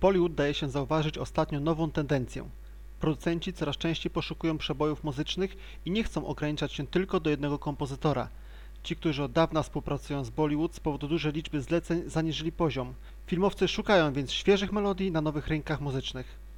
Bollywood daje się zauważyć ostatnio nową tendencję. Producenci coraz częściej poszukują przebojów muzycznych i nie chcą ograniczać się tylko do jednego kompozytora. Ci, którzy od dawna współpracują z Bollywood z powodu dużej liczby zleceń zaniżyli poziom. Filmowcy szukają więc świeżych melodii na nowych rynkach muzycznych.